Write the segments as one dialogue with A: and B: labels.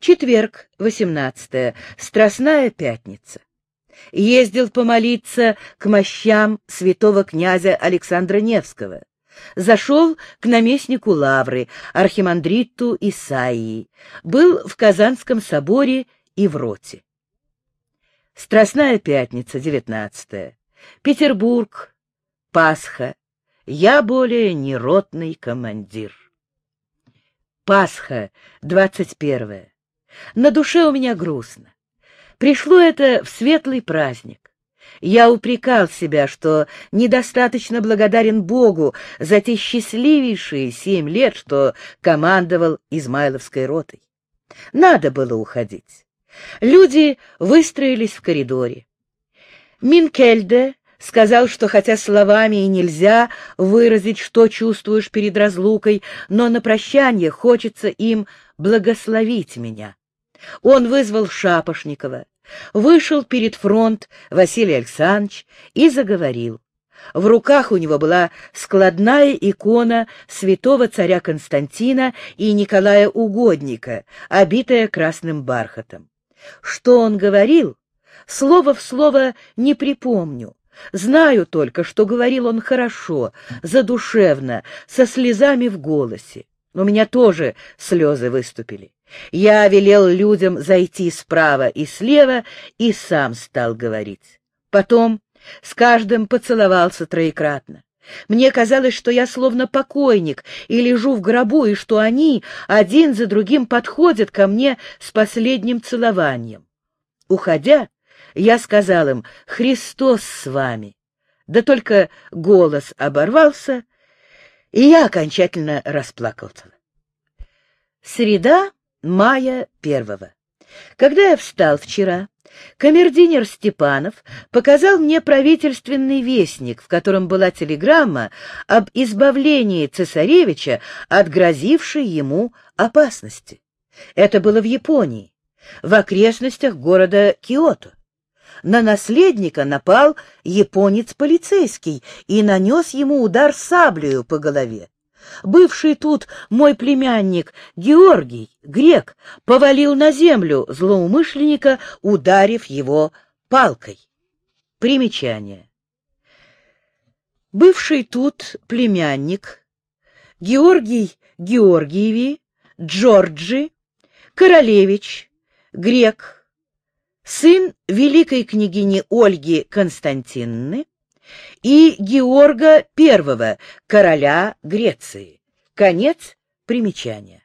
A: Четверг, 18. Страстная пятница. Ездил помолиться к мощам святого князя Александра Невского. Зашел к наместнику Лавры, архимандриту Исаии. Был в Казанском соборе и в Роте. Страстная пятница, 19. Петербург. Пасха. Я более не ротный командир. Пасха, 21. На душе у меня грустно. Пришло это в светлый праздник. Я упрекал себя, что недостаточно благодарен Богу за те счастливейшие семь лет, что командовал Измайловской ротой. Надо было уходить. Люди выстроились в коридоре. Минкельде сказал, что хотя словами и нельзя выразить, что чувствуешь перед разлукой, но на прощание хочется им благословить меня. Он вызвал Шапошникова, вышел перед фронт Василий Александрович и заговорил. В руках у него была складная икона святого царя Константина и Николая Угодника, обитая красным бархатом. Что он говорил, слово в слово не припомню. Знаю только, что говорил он хорошо, задушевно, со слезами в голосе. У меня тоже слезы выступили. Я велел людям зайти справа и слева и сам стал говорить. Потом с каждым поцеловался троекратно. Мне казалось, что я словно покойник и лежу в гробу, и что они один за другим подходят ко мне с последним целованием. Уходя, я сказал им «Христос с вами». Да только голос оборвался, и я окончательно расплакался. Среда, мая первого. Когда я встал вчера, камердинер Степанов показал мне правительственный вестник, в котором была телеграмма об избавлении цесаревича от грозившей ему опасности. Это было в Японии, в окрестностях города Киото. На наследника напал японец-полицейский и нанес ему удар саблею по голове. Бывший тут мой племянник Георгий, грек, повалил на землю злоумышленника, ударив его палкой. Примечание. Бывший тут племянник Георгий Георгиеви, Джорджи, Королевич, грек, сын великой княгини Ольги Константинны, и Георга I, короля Греции. Конец примечания.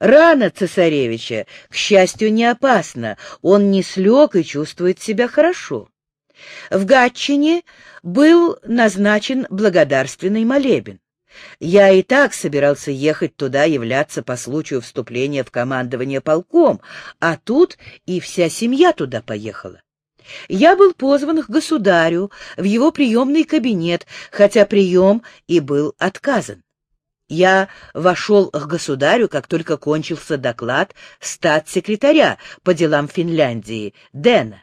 A: Рана цесаревича, к счастью, не опасна, он не слег и чувствует себя хорошо. В Гатчине был назначен благодарственный молебен. Я и так собирался ехать туда являться по случаю вступления в командование полком, а тут и вся семья туда поехала. Я был позван к государю в его приемный кабинет, хотя прием и был отказан. Я вошел к государю, как только кончился доклад статс-секретаря по делам Финляндии, Дэна.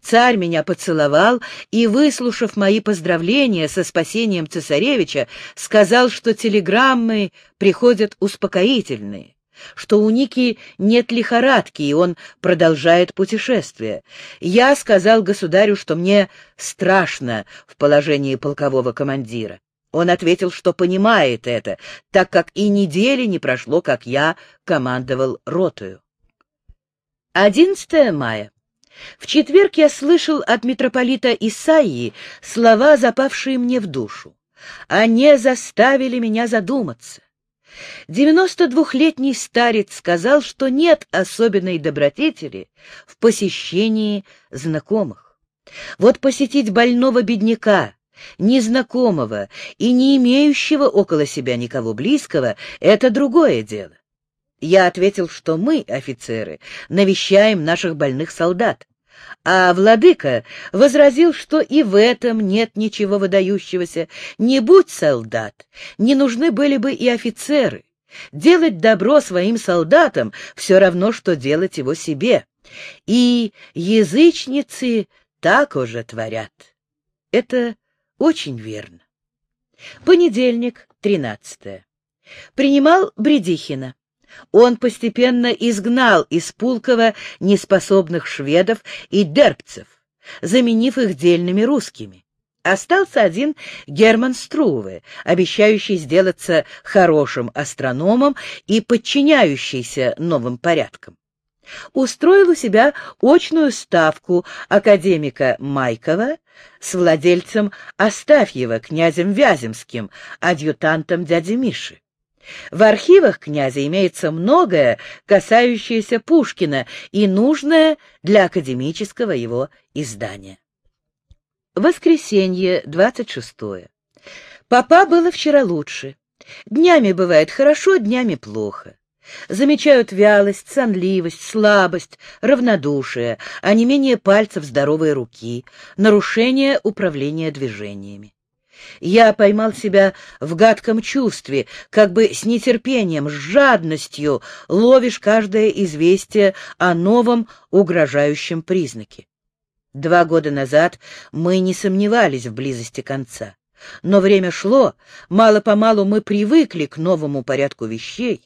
A: Царь меня поцеловал и, выслушав мои поздравления со спасением цесаревича, сказал, что телеграммы приходят успокоительные что у Ники нет лихорадки, и он продолжает путешествие. Я сказал государю, что мне страшно в положении полкового командира. Он ответил, что понимает это, так как и недели не прошло, как я командовал ротою. 11 мая. В четверг я слышал от митрополита Исаии слова, запавшие мне в душу. Они заставили меня задуматься. Девяносто двухлетний старец сказал, что нет особенной добродетели в посещении знакомых. Вот посетить больного бедняка, незнакомого и не имеющего около себя никого близкого — это другое дело. Я ответил, что мы, офицеры, навещаем наших больных солдат. А владыка возразил, что и в этом нет ничего выдающегося. Не будь солдат, не нужны были бы и офицеры. Делать добро своим солдатам все равно, что делать его себе. И язычницы так уже творят. Это очень верно. Понедельник, 13. Принимал Бредихина. Он постепенно изгнал из Пулкова неспособных шведов и дербцев, заменив их дельными русскими. Остался один Герман Струве, обещающий сделаться хорошим астрономом и подчиняющийся новым порядкам. Устроил у себя очную ставку академика Майкова с владельцем Астафьева, князем Вяземским, адъютантом дяди Миши. В архивах князя имеется многое, касающееся Пушкина и нужное для академического его издания. Воскресенье, 26. Папа было вчера лучше. Днями бывает хорошо, днями плохо. Замечают вялость, сонливость, слабость, равнодушие, а не менее пальцев здоровой руки, нарушение управления движениями. Я поймал себя в гадком чувстве, как бы с нетерпением, с жадностью ловишь каждое известие о новом угрожающем признаке. Два года назад мы не сомневались в близости конца. Но время шло, мало-помалу мы привыкли к новому порядку вещей.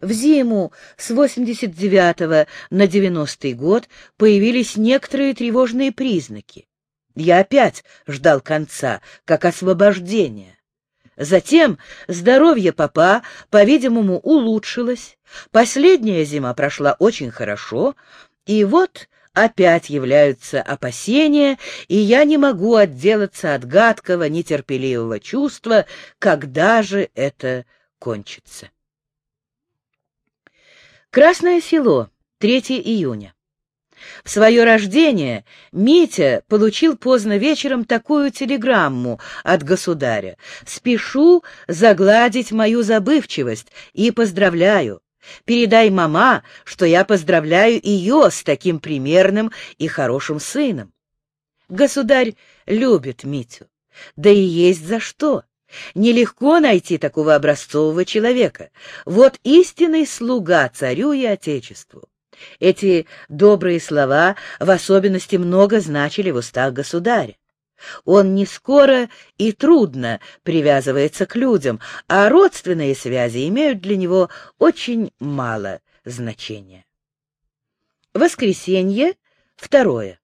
A: В зиму с 89 на 90 год появились некоторые тревожные признаки. Я опять ждал конца, как освобождения. Затем здоровье папа, по-видимому, улучшилось. Последняя зима прошла очень хорошо, и вот опять являются опасения, и я не могу отделаться от гадкого, нетерпеливого чувства, когда же это кончится. Красное село, 3 июня. В свое рождение Митя получил поздно вечером такую телеграмму от государя. «Спешу загладить мою забывчивость и поздравляю. Передай мама, что я поздравляю ее с таким примерным и хорошим сыном. Государь любит Митю, да и есть за что. Нелегко найти такого образцового человека. Вот истинный слуга царю и отечеству. Эти добрые слова в особенности много значили в устах государя. Он не скоро и трудно привязывается к людям, а родственные связи имеют для него очень мало значения. Воскресенье, второе.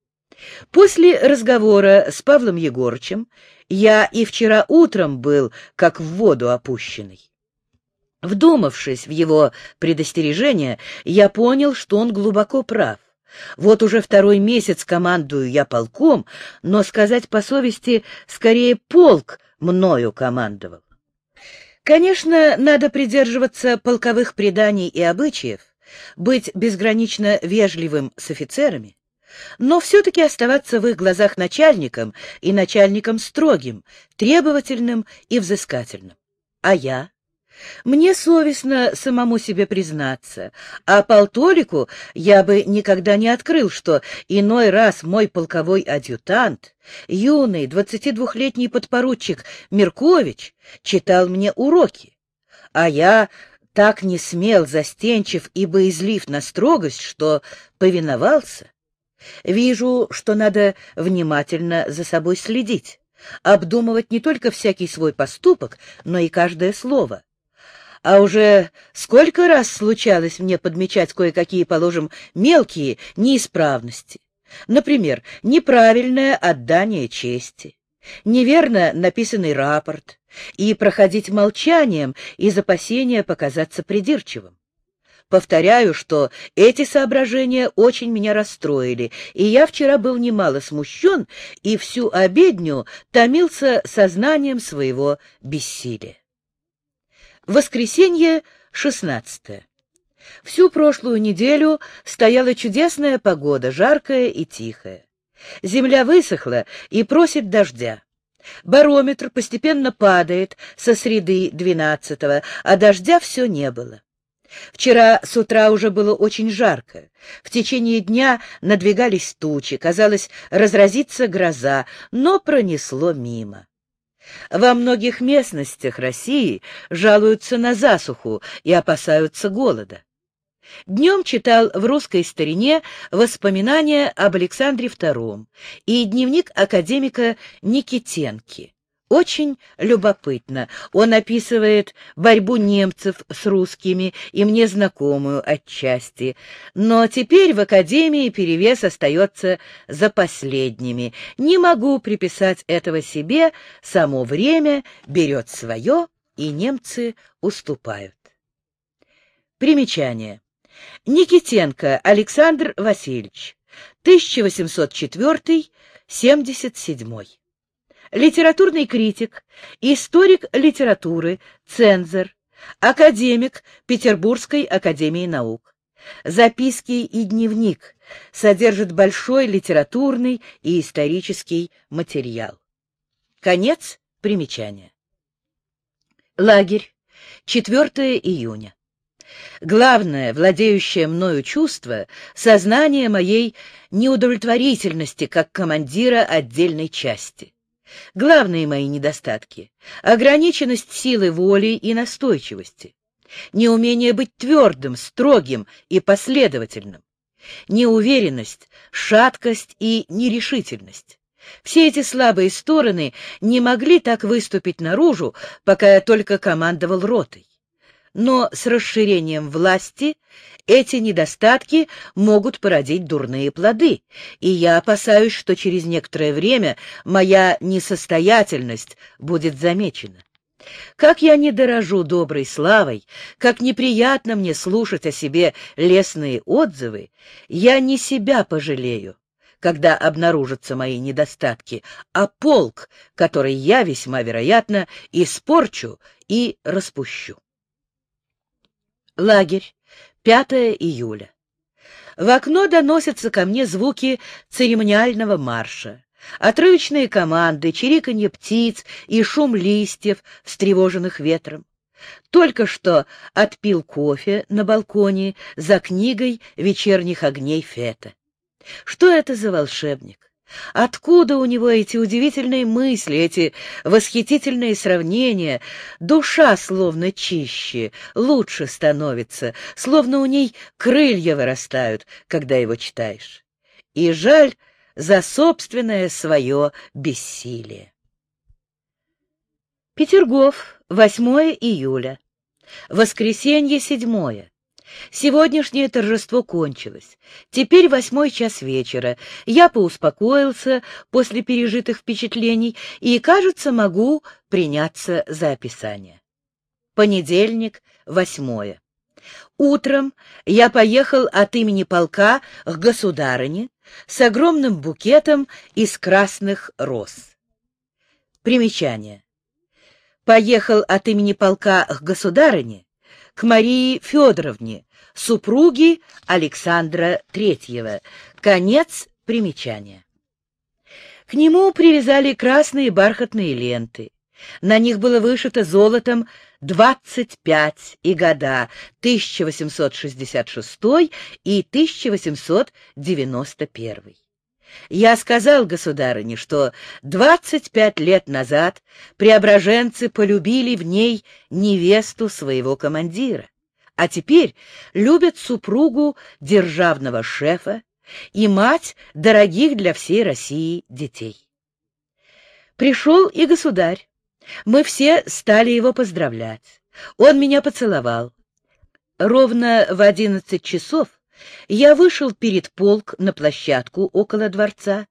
A: После разговора с Павлом Егорычем я и вчера утром был как в воду опущенный. Вдумавшись в его предостережение, я понял, что он глубоко прав. Вот уже второй месяц командую я полком, но, сказать по совести, скорее полк мною командовал. Конечно, надо придерживаться полковых преданий и обычаев, быть безгранично вежливым с офицерами, но все-таки оставаться в их глазах начальником и начальником строгим, требовательным и взыскательным. А я? Мне совестно самому себе признаться, а полтолику я бы никогда не открыл, что иной раз мой полковой адъютант, юный двадцатидвухлетний подпоручик Меркович, читал мне уроки, а я так не смел, застенчив и боязлив на строгость, что повиновался. Вижу, что надо внимательно за собой следить, обдумывать не только всякий свой поступок, но и каждое слово. А уже сколько раз случалось мне подмечать кое-какие, положим, мелкие неисправности. Например, неправильное отдание чести, неверно написанный рапорт и проходить молчанием из опасения показаться придирчивым. Повторяю, что эти соображения очень меня расстроили, и я вчера был немало смущен и всю обедню томился сознанием своего бессилия. Воскресенье, 16. Всю прошлую неделю стояла чудесная погода, жаркая и тихая. Земля высохла и просит дождя. Барометр постепенно падает со среды 12 а дождя все не было. Вчера с утра уже было очень жарко. В течение дня надвигались тучи, казалось, разразится гроза, но пронесло мимо. Во многих местностях России жалуются на засуху и опасаются голода. Днем читал в русской старине воспоминания об Александре II и дневник академика Никитенки. Очень любопытно. Он описывает борьбу немцев с русскими и мне знакомую отчасти. Но теперь в Академии перевес остается за последними. Не могу приписать этого себе, само время берет свое, и немцы уступают. Примечание. Никитенко Александр Васильевич, 1804-77 литературный критик, историк литературы, цензор, академик Петербургской академии наук. Записки и дневник содержат большой литературный и исторический материал. Конец примечания. Лагерь. 4 июня. Главное, владеющее мною чувство — сознание моей неудовлетворительности как командира отдельной части. Главные мои недостатки — ограниченность силы воли и настойчивости, неумение быть твердым, строгим и последовательным, неуверенность, шаткость и нерешительность. Все эти слабые стороны не могли так выступить наружу, пока я только командовал ротой но с расширением власти эти недостатки могут породить дурные плоды, и я опасаюсь, что через некоторое время моя несостоятельность будет замечена. Как я не дорожу доброй славой, как неприятно мне слушать о себе лестные отзывы, я не себя пожалею, когда обнаружатся мои недостатки, а полк, который я весьма вероятно испорчу и распущу. Лагерь. 5 июля. В окно доносятся ко мне звуки церемониального марша. Отрывочные команды, чириканье птиц и шум листьев, встревоженных ветром. Только что отпил кофе на балконе за книгой вечерних огней Фета. Что это за волшебник? Откуда у него эти удивительные мысли, эти восхитительные сравнения? Душа словно чище, лучше становится, словно у ней крылья вырастают, когда его читаешь. И жаль за собственное свое бессилие. Петергоф, 8 июля. Воскресенье, 7. Сегодняшнее торжество кончилось. Теперь восьмой час вечера. Я поуспокоился после пережитых впечатлений и, кажется, могу приняться за описание. Понедельник, восьмое. Утром я поехал от имени полка к государыне с огромным букетом из красных роз. Примечание. Поехал от имени полка к государыне к Марии Федоровне, супруге Александра Третьего. Конец примечания. К нему привязали красные бархатные ленты. На них было вышито золотом 25 и года 1866 и 1891. Я сказал государыне, что двадцать пять лет назад преображенцы полюбили в ней невесту своего командира, а теперь любят супругу державного шефа и мать дорогих для всей России детей. Пришел и государь. Мы все стали его поздравлять. Он меня поцеловал. Ровно в одиннадцать часов я вышел перед полк на площадку около дворца.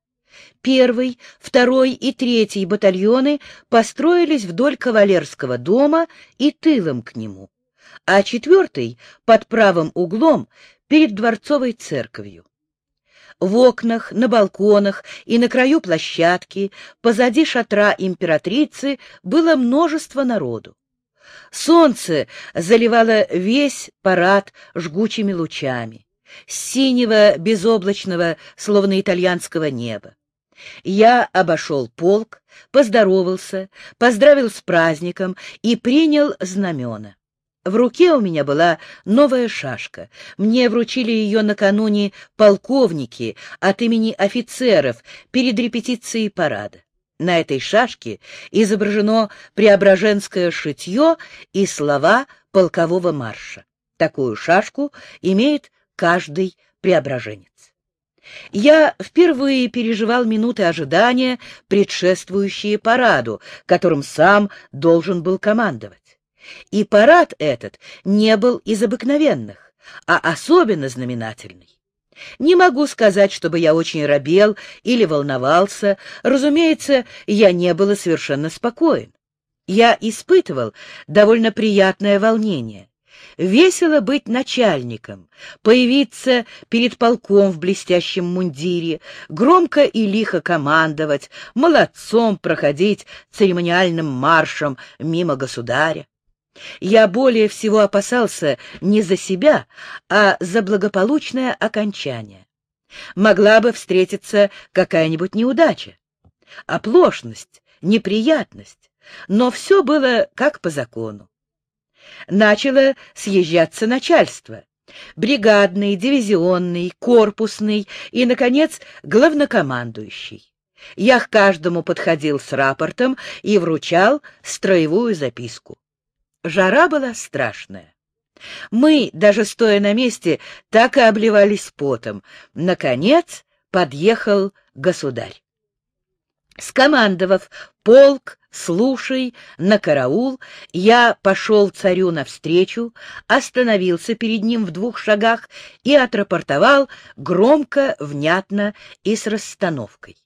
A: Первый, второй и третий батальоны построились вдоль кавалерского дома и тылом к нему, а четвертый — под правым углом перед дворцовой церковью. В окнах, на балконах и на краю площадки, позади шатра императрицы, было множество народу. Солнце заливало весь парад жгучими лучами синего, безоблачного, словно итальянского неба. Я обошел полк, поздоровался, поздравил с праздником и принял знамена. В руке у меня была новая шашка. Мне вручили ее накануне полковники от имени офицеров перед репетицией парада. На этой шашке изображено преображенское шитье и слова полкового марша. Такую шашку имеет каждый преображенец. Я впервые переживал минуты ожидания, предшествующие параду, которым сам должен был командовать. И парад этот не был из обыкновенных, а особенно знаменательный. Не могу сказать, чтобы я очень робел или волновался. Разумеется, я не был совершенно спокоен. Я испытывал довольно приятное волнение. Весело быть начальником, появиться перед полком в блестящем мундире, громко и лихо командовать, молодцом проходить церемониальным маршем мимо государя. Я более всего опасался не за себя, а за благополучное окончание. Могла бы встретиться какая-нибудь неудача, оплошность, неприятность, но все было как по закону начало съезжаться начальство. Бригадный, дивизионный, корпусный и, наконец, главнокомандующий. Я к каждому подходил с рапортом и вручал строевую записку. Жара была страшная. Мы, даже стоя на месте, так и обливались потом. Наконец подъехал государь. Скомандовав полк, слушай, на караул, я пошел царю навстречу, остановился перед ним в двух шагах и отрапортовал громко, внятно и с расстановкой.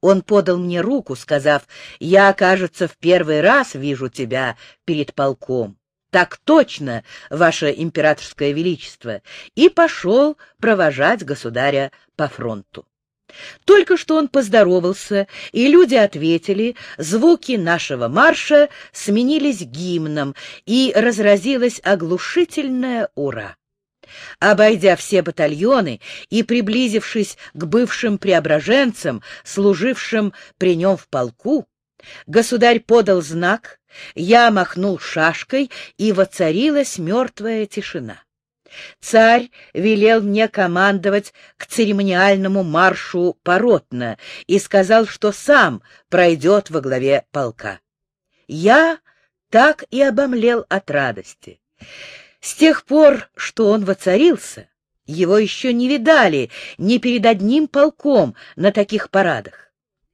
A: Он подал мне руку, сказав, «Я, кажется, в первый раз вижу тебя перед полком». «Так точно, ваше императорское величество!» и пошел провожать государя по фронту. Только что он поздоровался, и люди ответили, звуки нашего марша сменились гимном, и разразилась оглушительная «Ура!». Обойдя все батальоны и приблизившись к бывшим преображенцам, служившим при нем в полку, государь подал знак, я махнул шашкой, и воцарилась мертвая тишина. Царь велел мне командовать к церемониальному маршу поротно и сказал, что сам пройдет во главе полка. Я так и обомлел от радости. С тех пор, что он воцарился, его еще не видали ни перед одним полком на таких парадах.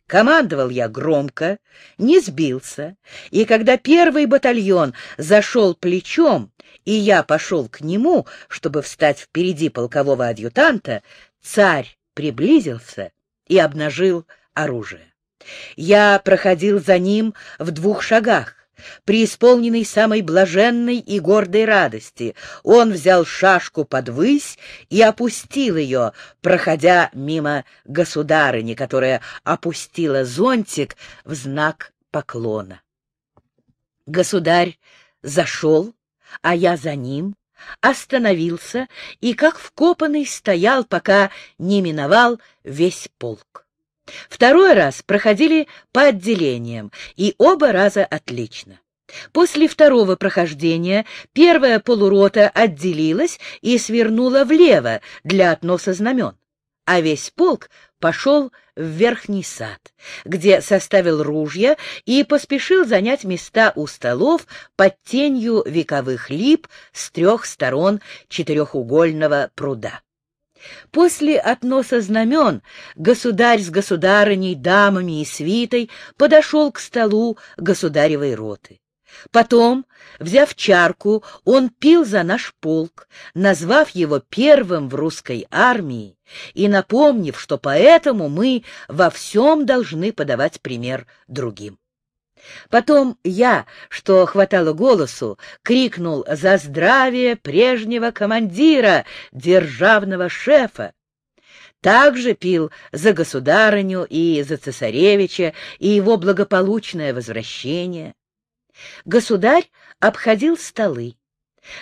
A: Командовал я громко, не сбился, и когда первый батальон зашел плечом, и я пошел к нему, чтобы встать впереди полкового адъютанта, царь приблизился и обнажил оружие. Я проходил за ним в двух шагах, преисполненный самой блаженной и гордой радости, он взял шашку подвысь и опустил ее, проходя мимо государыни, которая опустила зонтик в знак поклона. Государь зашел, а я за ним, остановился и, как вкопанный, стоял, пока не миновал весь полк. Второй раз проходили по отделениям, и оба раза отлично. После второго прохождения первая полурота отделилась и свернула влево для относа знамен, а весь полк пошел в верхний сад, где составил ружья и поспешил занять места у столов под тенью вековых лип с трех сторон четырехугольного пруда. После относа знамен государь с государыней, дамами и свитой подошел к столу государевой роты. Потом, взяв чарку, он пил за наш полк, назвав его первым в русской армии и напомнив, что поэтому мы во всем должны подавать пример другим. Потом я, что хватало голосу, крикнул за здравие прежнего командира, державного шефа. Также пил за государыню и за цесаревича и его благополучное возвращение. Государь обходил столы.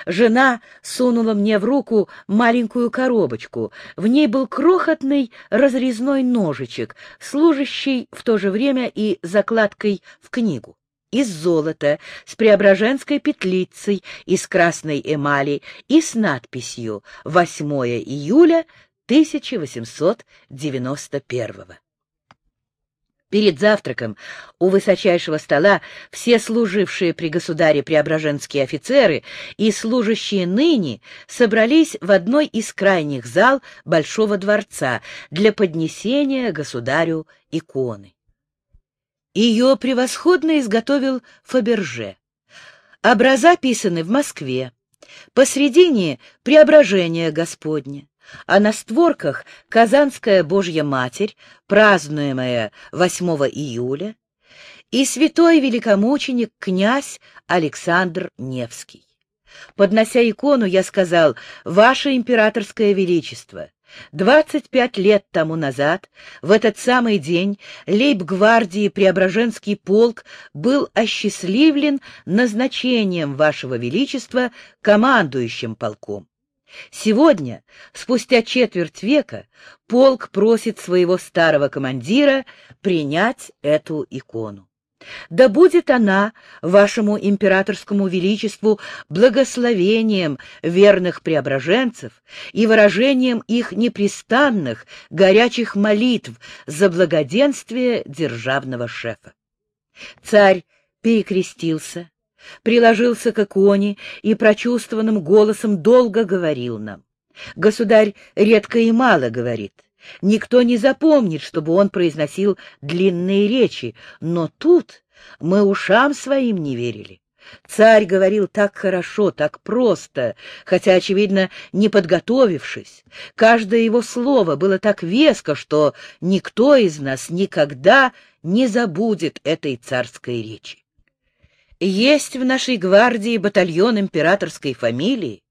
A: Жена сунула мне в руку маленькую коробочку. В ней был крохотный разрезной ножичек, служащий в то же время и закладкой в книгу. Из золота, с преображенской петлицей, из красной эмали и с надписью «8 июля 1891». Перед завтраком у высочайшего стола все служившие при государе преображенские офицеры и служащие ныне собрались в одной из крайних зал Большого дворца для поднесения государю иконы. Ее превосходно изготовил Фаберже. Образа писаны в Москве. Посредине — преображение Господне а на створках Казанская Божья Матерь, празднуемая 8 июля, и святой великомученик князь Александр Невский. Поднося икону, я сказал, «Ваше императорское величество, Двадцать пять лет тому назад, в этот самый день, лейб-гвардии Преображенский полк был осчастливлен назначением Вашего Величества командующим полком. Сегодня, спустя четверть века, полк просит своего старого командира принять эту икону. Да будет она вашему императорскому величеству благословением верных преображенцев и выражением их непрестанных, горячих молитв за благоденствие державного шефа. Царь перекрестился, приложился к иконе и прочувствованным голосом долго говорил нам. Государь редко и мало говорит. Никто не запомнит, чтобы он произносил длинные речи, но тут мы ушам своим не верили. Царь говорил так хорошо, так просто, хотя, очевидно, не подготовившись. Каждое его слово было так веско, что никто из нас никогда не забудет этой царской речи. Есть в нашей гвардии батальон императорской фамилии,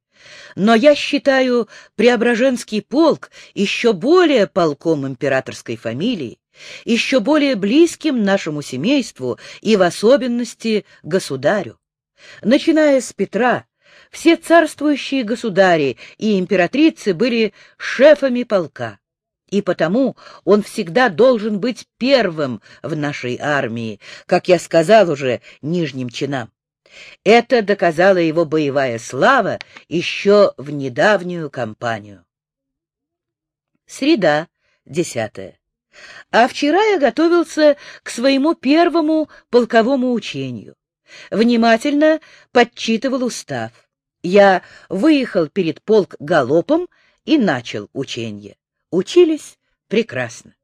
A: но я считаю Преображенский полк еще более полком императорской фамилии, еще более близким нашему семейству и в особенности государю. Начиная с Петра, все царствующие государи и императрицы были шефами полка и потому он всегда должен быть первым в нашей армии, как я сказал уже нижним чинам. Это доказала его боевая слава еще в недавнюю кампанию. Среда, десятая. А вчера я готовился к своему первому полковому учению. Внимательно подчитывал устав. Я выехал перед полк галопом и начал учение. Учились прекрасно.